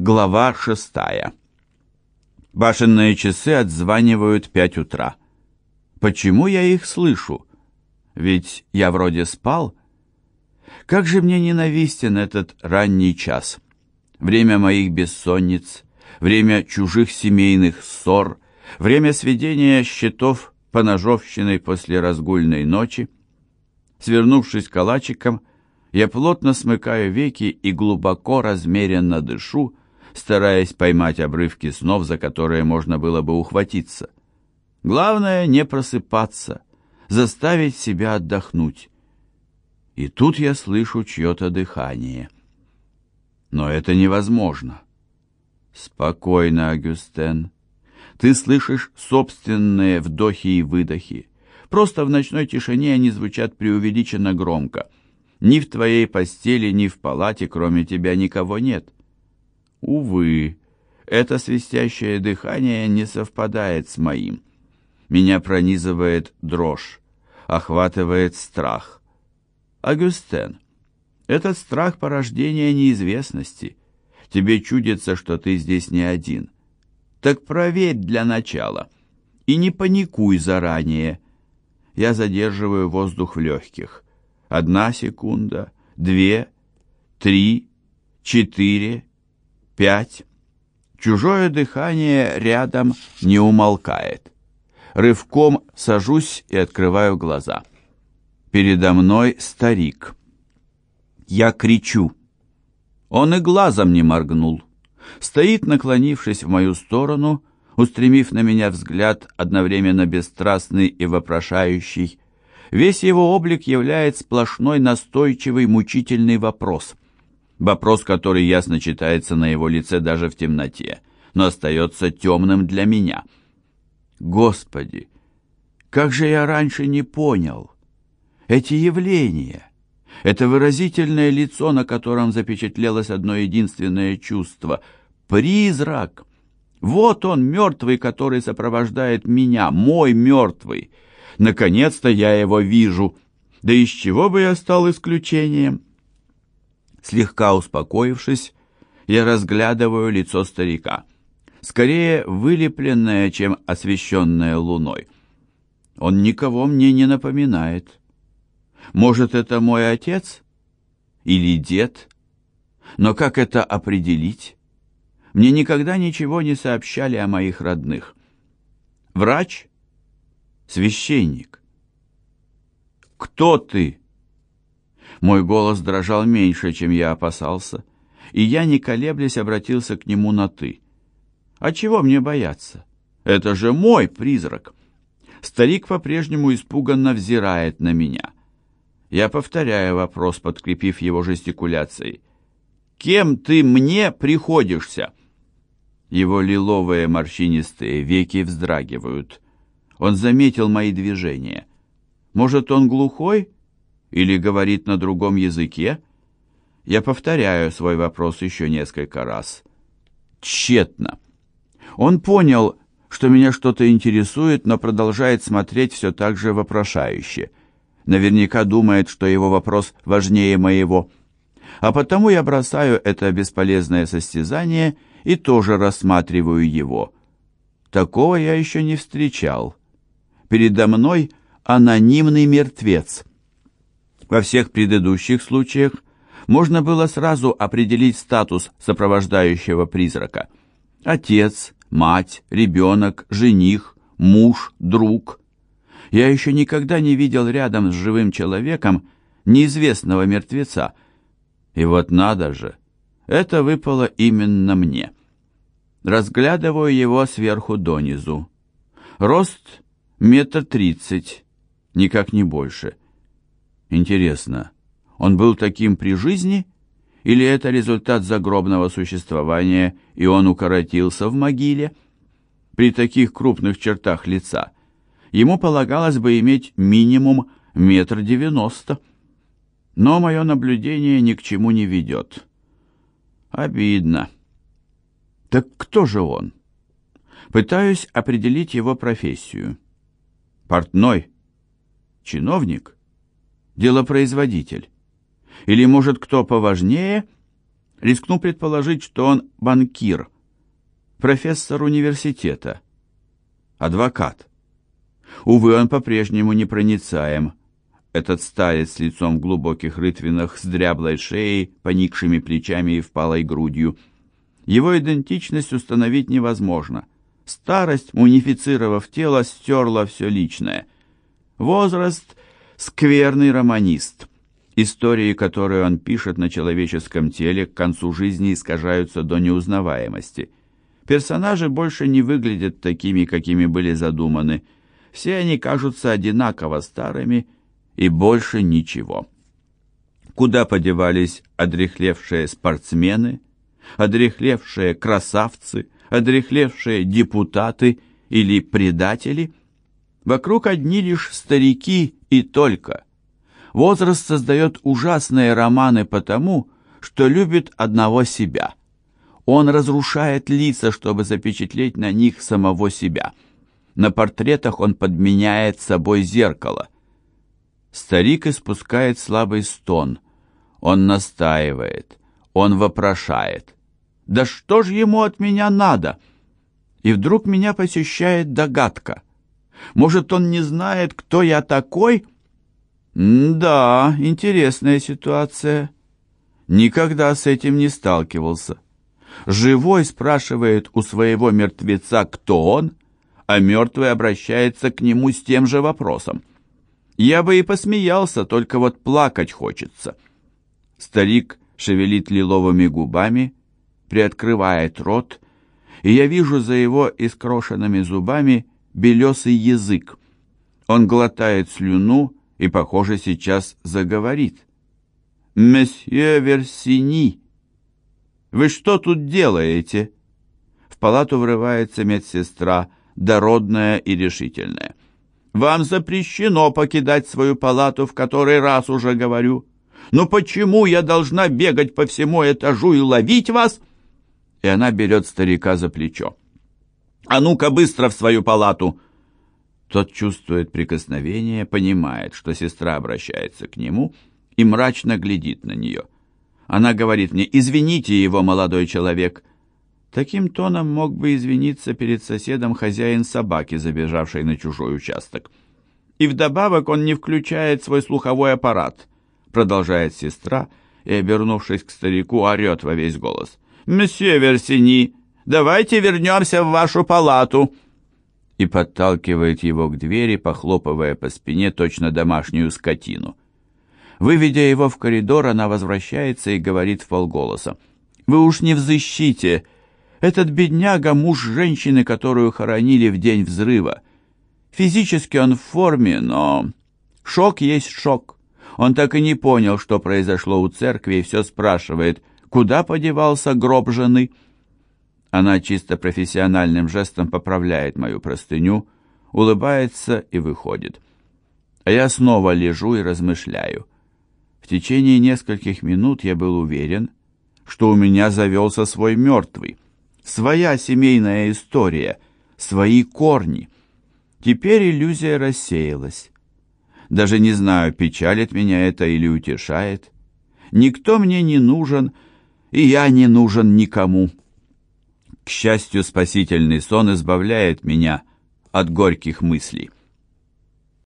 Глава шестая. Башенные часы отзванивают пять утра. Почему я их слышу? Ведь я вроде спал. Как же мне ненавистен этот ранний час. Время моих бессонниц, время чужих семейных ссор, время сведения счетов по ножовщиной после разгульной ночи. Свернувшись калачиком, я плотно смыкаю веки и глубоко размеренно дышу, стараясь поймать обрывки снов, за которые можно было бы ухватиться. Главное не просыпаться, заставить себя отдохнуть. И тут я слышу чье-то дыхание. Но это невозможно. Спокойно, Агюстен. Ты слышишь собственные вдохи и выдохи. Просто в ночной тишине они звучат преувеличенно громко. Ни в твоей постели, ни в палате, кроме тебя, никого нет. Увы, это свистящее дыхание не совпадает с моим. Меня пронизывает дрожь, охватывает страх. Агюстен, этот страх порождения неизвестности. Тебе чудится, что ты здесь не один. Так проверь для начала. И не паникуй заранее. Я задерживаю воздух в легких. Одна секунда, две, три, четыре, пять. Чужое дыхание рядом не умолкает. Рывком сажусь и открываю глаза. Передо мной старик. Я кричу. Он и глазом не моргнул. Стоит, наклонившись в мою сторону, устремив на меня взгляд одновременно бесстрастный и вопрошающий. Весь его облик являет сплошной настойчивый мучительный вопрос — Вопрос, который ясно читается на его лице даже в темноте, но остается темным для меня. Господи, как же я раньше не понял! Эти явления, это выразительное лицо, на котором запечатлелось одно единственное чувство — призрак. Вот он, мертвый, который сопровождает меня, мой мертвый. Наконец-то я его вижу. Да из чего бы я стал исключением?» Слегка успокоившись, я разглядываю лицо старика, скорее вылепленное, чем освещенное луной. Он никого мне не напоминает. Может, это мой отец или дед? Но как это определить? Мне никогда ничего не сообщали о моих родных. Врач? Священник? Кто ты? Мой голос дрожал меньше, чем я опасался, и я, не колеблясь, обратился к нему на «ты». «А чего мне бояться? Это же мой призрак!» Старик по-прежнему испуганно взирает на меня. Я повторяю вопрос, подкрепив его жестикуляцией. «Кем ты мне приходишься?» Его лиловые морщинистые веки вздрагивают. Он заметил мои движения. «Может, он глухой?» Или говорит на другом языке? Я повторяю свой вопрос еще несколько раз. Тщетно. Он понял, что меня что-то интересует, но продолжает смотреть все так же вопрошающе. Наверняка думает, что его вопрос важнее моего. А потому я бросаю это бесполезное состязание и тоже рассматриваю его. Такого я еще не встречал. Передо мной анонимный мертвец. Во всех предыдущих случаях можно было сразу определить статус сопровождающего призрака. Отец, мать, ребенок, жених, муж, друг. Я еще никогда не видел рядом с живым человеком неизвестного мертвеца. И вот надо же, это выпало именно мне. Разглядываю его сверху донизу. Рост метр тридцать, никак не больше. Интересно, он был таким при жизни, или это результат загробного существования, и он укоротился в могиле? При таких крупных чертах лица ему полагалось бы иметь минимум метр девяносто. Но мое наблюдение ни к чему не ведет. Обидно. Так кто же он? Пытаюсь определить его профессию. Портной? Чиновник? Делопроизводитель? Или, может, кто поважнее? Рискну предположить, что он банкир, профессор университета, адвокат. Увы, он по-прежнему непроницаем. Этот старец с лицом в глубоких рытвинах, с дряблой шеей, поникшими плечами и впалой грудью. Его идентичность установить невозможно. Старость, унифицировав тело, стерла все личное. Возраст — скверный романист. Истории, которые он пишет на человеческом теле, к концу жизни искажаются до неузнаваемости. Персонажи больше не выглядят такими, какими были задуманы — все они кажутся одинаково старыми и больше ничего. Куда подевались одрехлевшие спортсмены, одрехлевшие красавцы, одрехлевшие депутаты или предатели? Вокруг одни лишь старики и только. Возраст создает ужасные романы потому, что любит одного себя. Он разрушает лица, чтобы запечатлеть на них самого себя – на портретах он подменяет собой зеркало. Старик испускает слабый стон. Он настаивает. Он вопрошает. «Да что ж ему от меня надо?» И вдруг меня посещает догадка. Может, он не знает, кто я такой? да, интересная ситуация. Никогда с этим не сталкивался. Живой спрашивает у своего мертвеца, кто он, а мертвый обращается к нему с тем же вопросом. Я бы и посмеялся, только вот плакать хочется. Старик шевелит лиловыми губами, приоткрывает рот, и я вижу за его искрошенными зубами белесый язык. Он глотает слюну и, похоже, сейчас заговорит. «Месье Версини, вы что тут делаете?» В палату врывается медсестра дородная и решительная. «Вам запрещено покидать свою палату, в который раз уже говорю. Но почему я должна бегать по всему этажу и ловить вас?» И она берет старика за плечо. «А ну-ка быстро в свою палату!» Тот чувствует прикосновение, понимает, что сестра обращается к нему и мрачно глядит на нее. Она говорит мне, «Извините его, молодой человек, Таким тоном мог бы извиниться перед соседом хозяин собаки, забежавшей на чужой участок. И вдобавок он не включает свой слуховой аппарат, продолжает сестра, и, обернувшись к старику, орет во весь голос. «Месье Версини, давайте вернемся в вашу палату!» и подталкивает его к двери, похлопывая по спине точно домашнюю скотину. Выведя его в коридор, она возвращается и говорит в. «Вы уж не взыщите!» Этот бедняга – муж женщины, которую хоронили в день взрыва. Физически он в форме, но шок есть шок. Он так и не понял, что произошло у церкви, и все спрашивает, куда подевался гроб жены. Она чисто профессиональным жестом поправляет мою простыню, улыбается и выходит. А я снова лежу и размышляю. В течение нескольких минут я был уверен, что у меня завелся свой мертвый своя семейная история, свои корни. Теперь иллюзия рассеялась. Даже не знаю, печалит меня это или утешает. Никто мне не нужен, и я не нужен никому. К счастью, спасительный сон избавляет меня от горьких мыслей.